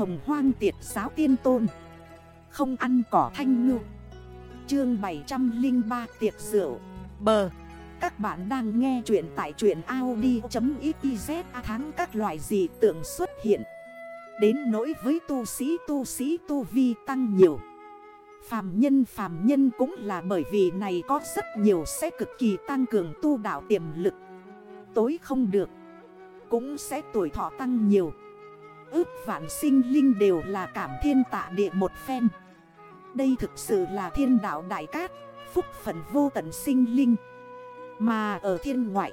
Hồng hoang tiệt giáo tiên tôn. Không ăn cỏ thanh ngư. Chương 703 tiệc rượu. Bờ. Các bạn đang nghe chuyện tại truyện Audi.xyz tháng các loại dị tượng xuất hiện. Đến nỗi với tu sĩ tu sĩ, tu vi tăng nhiều. Phàm nhân phàm nhân cũng là bởi vì này có rất nhiều sẽ cực kỳ tăng cường tu đạo tiềm lực. Tối không được, Cũng sẽ tuổi thọ tăng nhiều. Ước vạn sinh linh đều là cảm thiên tạ địa một phen. Đây thực sự là thiên đạo đại cát, Phúc phận vô tận sinh linh. Mà ở thiên ngoại,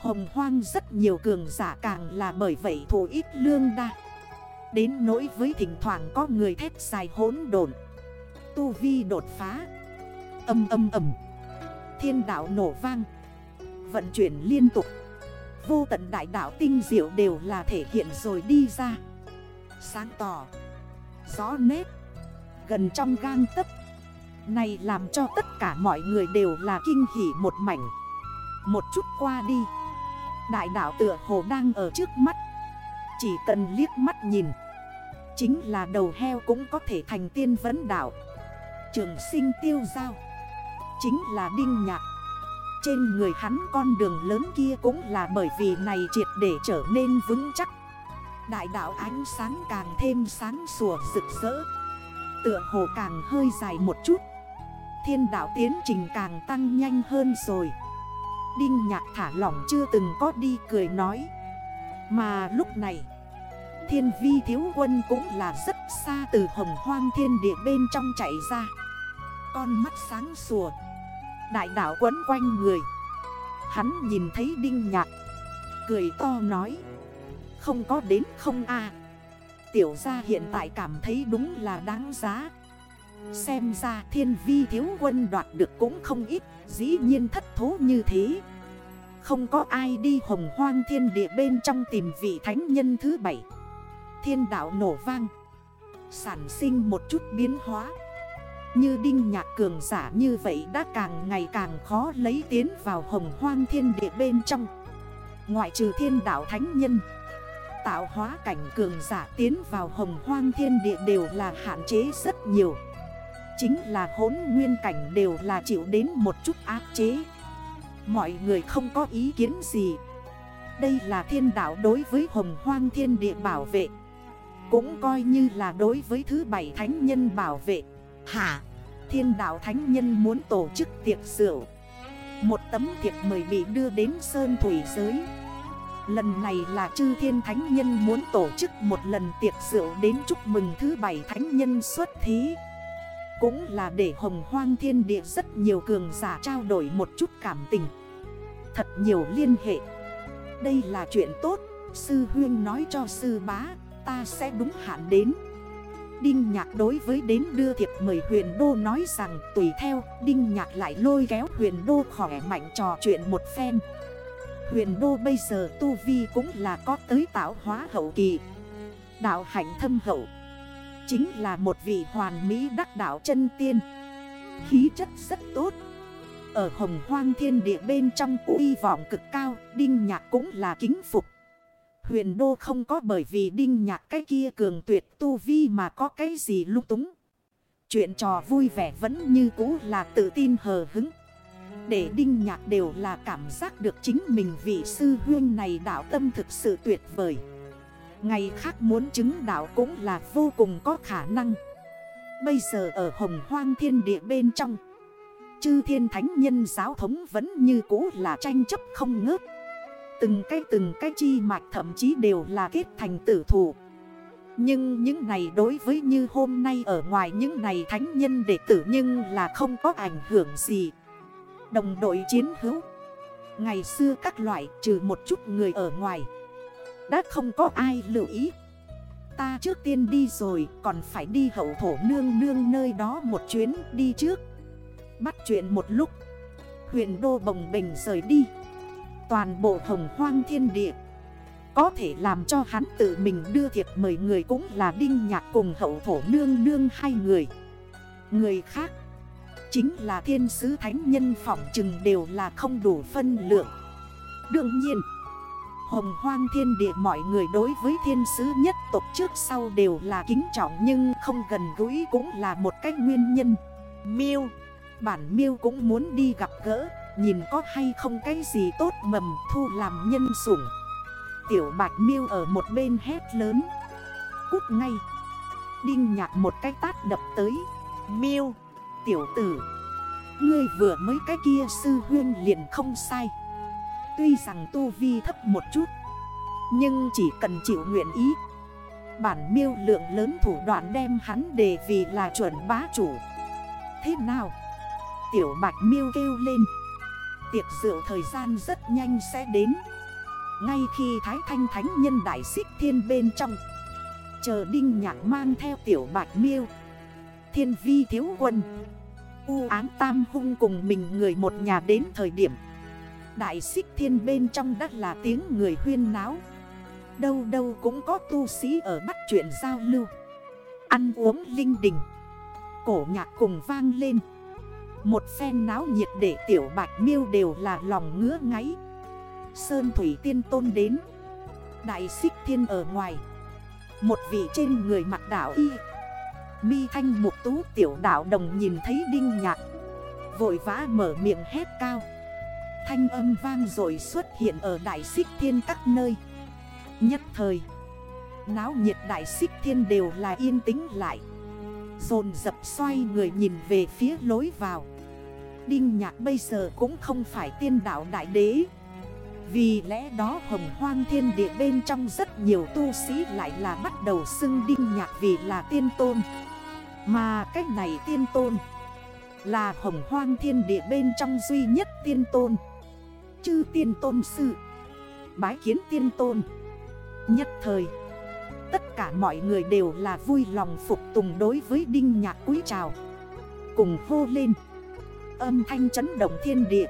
Hồng hoang rất nhiều cường giả càng là bởi vậy thủ ít lương đa. Đến nỗi với thỉnh thoảng có người thét dài hốn đồn Tu vi đột phá, Âm âm âm Thiên đạo nổ vang, Vận chuyển liên tục. Vô tận đại đạo tinh diệu đều là thể hiện rồi đi ra. Sáng tỏ Rõ nét Gần trong gang tấp Này làm cho tất cả mọi người đều là kinh hỉ một mảnh. Một chút qua đi, Đại đạo tựa hồ đang ở trước mắt. Chỉ cần liếc mắt nhìn, Chính là đầu heo cũng có thể thành tiên vấn đạo. Trường sinh tiêu giao, Chính là đinh nhạc. Trên người hắn con đường lớn kia cũng là bởi vì này triệt để trở nên vững chắc. Đại đạo ánh sáng càng thêm sáng sủa rực rỡ. Tựa hồ càng hơi dài một chút. Thiên đạo tiến trình càng tăng nhanh hơn rồi. Đinh nhạc thả lỏng chưa từng có đi cười nói. Mà lúc này, Thiên vi thiếu quân cũng là rất xa từ hồng hoang thiên địa bên trong chạy ra. Con mắt sáng sủa. Đại đảo quấn quanh người. Hắn nhìn thấy đinh nhạc. Cười to nói. Không có đến không a. Tiểu gia hiện tại cảm thấy đúng là đáng giá. Xem ra thiên vi thiếu quân đoạt được cũng không ít. Dĩ nhiên thất thố như thế. Không có ai đi hồng hoang thiên địa bên trong tìm vị thánh nhân thứ bảy. Thiên đạo nổ vang. Sản sinh một chút biến hóa. Như đinh nhạc cường giả như vậy đã càng ngày càng khó lấy tiến vào hồng hoang thiên địa bên trong. Ngoại trừ thiên đạo thánh nhân, Tạo hóa cảnh cường giả tiến vào hồng hoang thiên địa đều là hạn chế rất nhiều. Chính là hốn nguyên cảnh đều là chịu đến một chút áp chế. Mọi người không có ý kiến gì. Đây là thiên đạo đối với hồng hoang thiên địa bảo vệ. Cũng coi như là đối với thứ bảy thánh nhân bảo vệ. Hả? Thiên đạo thánh nhân muốn tổ chức tiệc rượu. Một tấm thiệp mời bị đưa đến Sơn Thủy Giới. Lần này là chư thiên thánh nhân muốn tổ chức một lần tiệc rượu đến chúc mừng thứ bảy thánh nhân xuất thí. Cũng là để hồng hoang thiên địa rất nhiều cường giả trao đổi một chút cảm tình. Thật nhiều liên hệ. Đây là chuyện tốt. Sư huyên nói cho sư bá, Ta sẽ đúng hạn đến. Đinh Nhạc đối với đến đưa thiệp mời huyền đô nói rằng, tùy theo, Đinh Nhạc lại lôi kéo huyền đô khỏe mạnh trò chuyện một phen. Huyền đô bây giờ tu vi cũng là có tới tạo hóa hậu kỳ. Đạo hạnh thâm hậu. Chính là một vị hoàn mỹ đắc đạo chân tiên. Khí chất rất tốt. Ở hồng hoang thiên địa bên trong, uy vọng cực cao, Đinh nhạc cũng là kính phục. Huyền đô không có bởi vì đinh nhạc cái kia cường tuyệt tu vi mà có cái gì lúc túng. Chuyện trò vui vẻ vẫn như cũ là tự tin hờ hứng. Để Đinh Nhạc đều là cảm giác được chính mình vị sư huyên này đạo tâm thực sự tuyệt vời. Ngày khác muốn chứng đạo cũng là vô cùng có khả năng. Bây giờ ở hồng hoang thiên địa bên trong, Chư thiên thánh nhân giáo thống vẫn như cũ là tranh chấp không ngớt. Từng cái từng cái chi mạch thậm chí đều là kết thành tử thủ. Nhưng những này đối với như hôm nay ở ngoài những này thánh nhân đệ tử nhưng là không có ảnh hưởng gì. Đồng đội chiến hữu. Ngày xưa các loại trừ một chút người ở ngoài. Đã không có ai lưu ý. Ta trước tiên đi rồi, còn phải đi hậu thổ nương nương nơi đó một chuyến đi trước. Bắt chuyện một lúc. Huyện đô bồng bình rời đi. Toàn bộ hồng hoang thiên địa. Có thể làm cho hắn tự mình đưa thiệp mời người cũng là đinh nhạc cùng hậu thổ nương nương hai người. Người khác Chính là thiên sứ thánh nhân phỏng chừng đều là không đủ phân lượng. Đương nhiên, Hồng hoang thiên địa mọi người đối với thiên sứ nhất tộc trước sau đều là kính trọng Nhưng không gần gũi cũng là một cách nguyên nhân. Miêu, Bản miêu cũng muốn đi gặp gỡ. Nhìn có hay không cái gì tốt mầm thu làm nhân sủng. Tiểu bạch miêu ở một bên hét lớn. Cút ngay. Đinh nhạc một cái tát đập tới. Miêu, Tiểu tử. Ngươi vừa mới cái kia sư huyên liền không sai. Tuy rằng tu vi thấp một chút, Nhưng chỉ cần chịu nguyện ý. Bản miêu lượng lớn thủ đoạn đem hắn đề vì là chuẩn bá chủ. Thế nào? Tiểu bạch miêu kêu lên. Tiệc rượu thời gian rất nhanh sẽ đến. Ngay khi Thái Thanh Thánh Nhân Đại Xích Thiên bên trong, Chờ Đinh Nhạc mang theo tiểu bạch miêu, Thiên vi thiếu quân, U án tam hung cùng mình người một nhà đến thời điểm, Đại xích thiên bên trong đất là tiếng người huyên náo. Đâu đâu cũng có tu sĩ ở bắt chuyện giao lưu, Ăn uống linh đình, Cổ nhạc cùng vang lên. Một phen náo nhiệt để tiểu bạch miêu đều là lòng ngứa ngáy. Sơn Thủy Tiên Tôn đến. Đại xích thiên ở ngoài. Một vị trên người mặt đảo y. Mi thanh mục tú tiểu đảo đồng nhìn thấy đinh nhạc. Vội vã mở miệng hét cao. Thanh âm vang rồi xuất hiện ở đại xích thiên các nơi. Nhất thời, Náo nhiệt đại xích thiên đều là yên tĩnh lại. Dồn dập xoay người nhìn về phía lối vào. Đinh nhạc bây giờ cũng không phải tiên đạo đại đế. Vì lẽ đó hồng hoang thiên địa bên trong rất nhiều tu sĩ lại là bắt đầu xưng đinh nhạc vì là tiên tôn. Mà cách này tiên tôn Là hồng hoang thiên địa bên trong duy nhất tiên tôn. Chư tiên tôn sư, Bái kiến tiên tôn. Nhất thời, Tất cả mọi người đều là vui lòng phục tùng đối với đinh nhạc quý trào Cùng hô lên. Âm thanh chấn động thiên địa.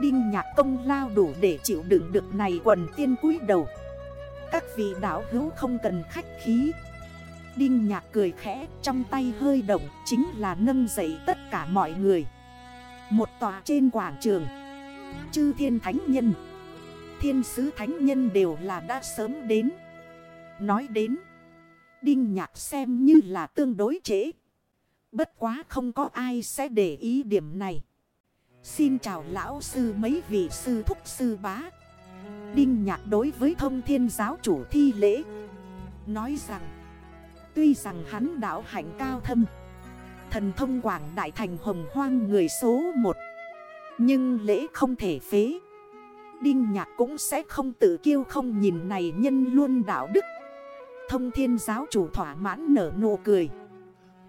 Đinh nhạc công lao đủ để chịu đựng được này quần tiên cúi đầu. Các vị đảo hữu không cần khách khí. Đinh nhạc cười khẽ, trong tay hơi động Chính là nâng dậy tất cả mọi người. Một tòa trên quảng trường. Chư thiên thánh nhân, Thiên sứ thánh nhân đều là đã sớm đến. Nói đến, Đinh nhạc xem như là tương đối trễ. Bất quá không có ai sẽ để ý điểm này. Xin chào lão sư mấy vị sư thúc sư bá. Đinh nhạc đối với thông thiên giáo chủ thi lễ, Nói rằng, Tuy rằng hắn đạo hạnh cao thâm, Thần thông quảng đại thành hồng hoang người số 1 nhưng lễ không thể phế. Đinh nhạc cũng sẽ không tự kiêu không nhìn này nhân luôn đạo đức. Thông thiên giáo chủ thỏa mãn nở nụ cười.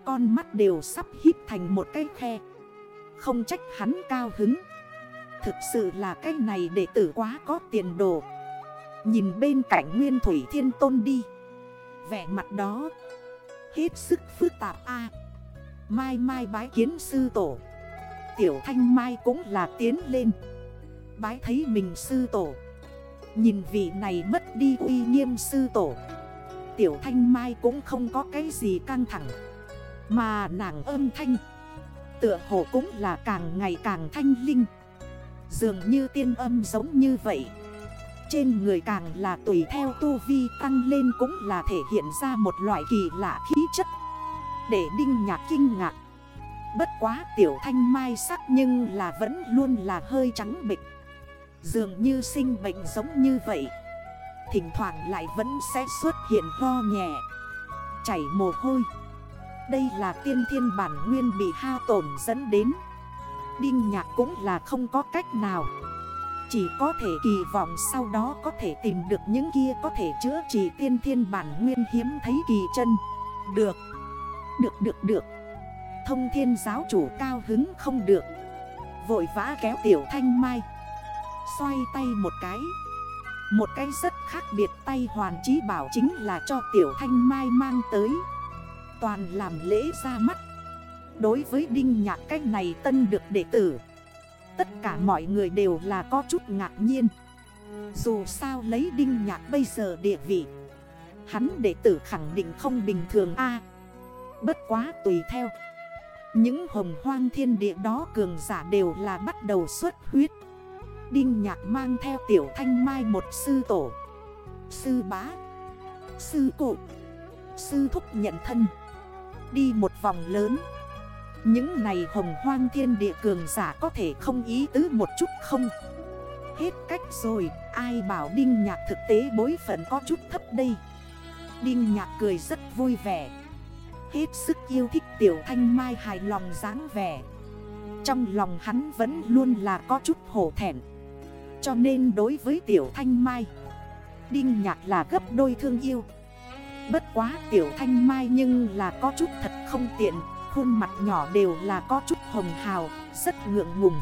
Con mắt đều sắp hít thành một cái khe. Không trách hắn cao hứng. Thực sự là cái này đệ tử quá có tiền đồ. Nhìn bên cạnh Nguyên Thủy Thiên Tôn đi. Vẻ mặt đó. Hết sức phức tạp a. Mai mai bái kiến sư tổ. Tiểu Thanh Mai cũng là tiến lên. Bái thấy mình sư tổ. Nhìn vị này mất đi uy nghiêm sư tổ. Tiểu Thanh Mai cũng không có cái gì căng thẳng. Mà nàng âm thanh, Tựa hồ cũng là càng ngày càng thanh linh. Dường như tiên âm giống như vậy. Trên người càng là tùy theo tu vi tăng lên cũng là thể hiện ra một loại kỳ lạ khí chất. Để đinh nhạc kinh ngạc, Bất quá tiểu thanh mai sắc nhưng là vẫn luôn là hơi trắng bịch Dường như sinh bệnh giống như vậy, Thỉnh thoảng lại vẫn sẽ xuất hiện ho nhẹ, Chảy mồ hôi. Đây là tiên thiên bản nguyên bị hao tổn dẫn đến. Đinh nhạc cũng là không có cách nào. Chỉ có thể kỳ vọng sau đó có thể tìm được những kia có thể chữa trị tiên thiên bản nguyên hiếm thấy kỳ chân. Được. Được được được. Thông thiên giáo chủ cao hứng không được. Vội vã kéo tiểu thanh mai. Xoay tay một cái. Một cái rất khác biệt tay hoàn trí bảo chính là cho tiểu thanh mai mang tới. Toàn làm lễ ra mắt. Đối với đinh nhạc cách này tân được đệ tử. Tất cả mọi người đều là có chút ngạc nhiên. Dù sao lấy đinh nhạc bây giờ địa vị, Hắn đệ tử khẳng định không bình thường a. Bất quá tùy theo, những hồng hoang thiên địa đó cường giả đều là bắt đầu xuất huyết. Đinh nhạc mang theo tiểu thanh mai một sư tổ, Sư bá, Sư cụ, Sư thúc nhận thân. Đi một vòng lớn. Những này hồng hoang thiên địa cường giả có thể không ý tứ một chút không? Hết cách rồi, Ai bảo Đinh Nhạc thực tế bối phận có chút thấp đây? Đinh Nhạc cười rất vui vẻ. Hết sức yêu thích Tiểu Thanh Mai hài lòng dáng vẻ. Trong lòng hắn vẫn luôn là có chút hổ thẹn. Cho nên đối với Tiểu Thanh Mai, Đinh Nhạc là gấp đôi thương yêu. Bất quá Tiểu Thanh Mai nhưng là có chút thật không tiện. Khuôn mặt nhỏ đều là có chút hồng hào, Rất ngượng ngùng.